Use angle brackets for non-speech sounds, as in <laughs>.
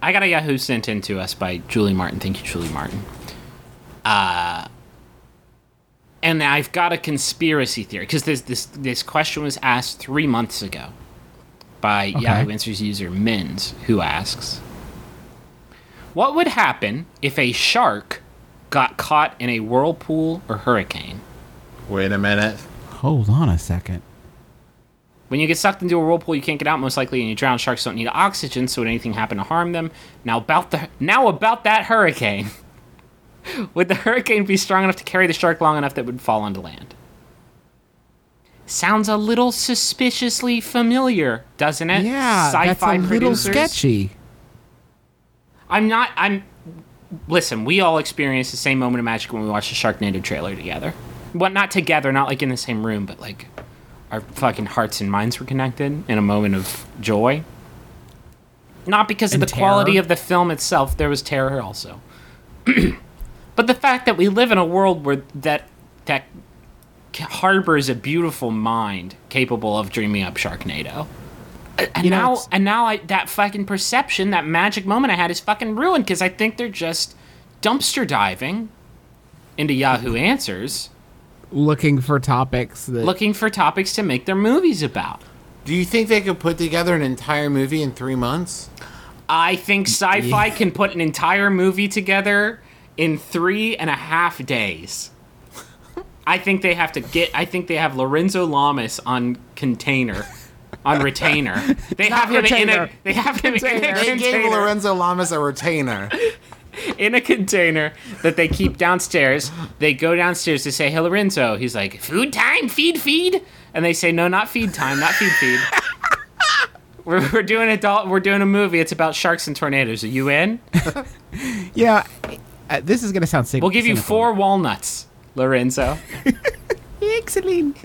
I got a Yahoo sent in to us by Julie Martin. Thank you, Julie Martin. Uh, and I've got a conspiracy theory because this this this question was asked three months ago by Yahoo Answers user Mins, who asks, "What would happen if a shark got caught in a whirlpool or hurricane?" Wait a minute. Hold on a second. When you get sucked into a whirlpool, you can't get out most likely, and you drown. Sharks don't need oxygen, so would anything happen to harm them? Now about the now about that hurricane. <laughs> would the hurricane be strong enough to carry the shark long enough that it would fall onto land? Sounds a little suspiciously familiar, doesn't it? Yeah, that's a little sketchy. I'm not. I'm. Listen, we all experienced the same moment of magic when we watched the Sharknado trailer together. Well, not together, not like in the same room, but like our fucking hearts and minds were connected in a moment of joy. Not because of And the quality of the film itself, there was terror also. <clears throat> but the fact that we live in a world where that that harbors a beautiful mind capable of dreaming up Sharknado. And You know, now, and now, I, that fucking perception, that magic moment I had, is fucking ruined because I think they're just dumpster diving into Yahoo Answers, Looking for topics that looking for topics to make their movies about. Do you think they could put together an entire movie in three months? I think Syfy can put an entire movie together in three and a half days. I think they have to get. I think they have Lorenzo Lamas on container, on retainer. They have him in a. They have him in a Container. They gave container. Lorenzo Lamas a retainer. <laughs> in a container that they keep downstairs. They go downstairs to say, "Hey, Lorenzo." He's like, "Food time, feed, feed," and they say, "No, not feed time, not feed, feed." <laughs> we're, we're doing adult. We're doing a movie. It's about sharks and tornadoes. Are you in? <laughs> Yeah, uh, this is gonna sound sick. We'll give you four walnuts, Lorenzo. Excellent.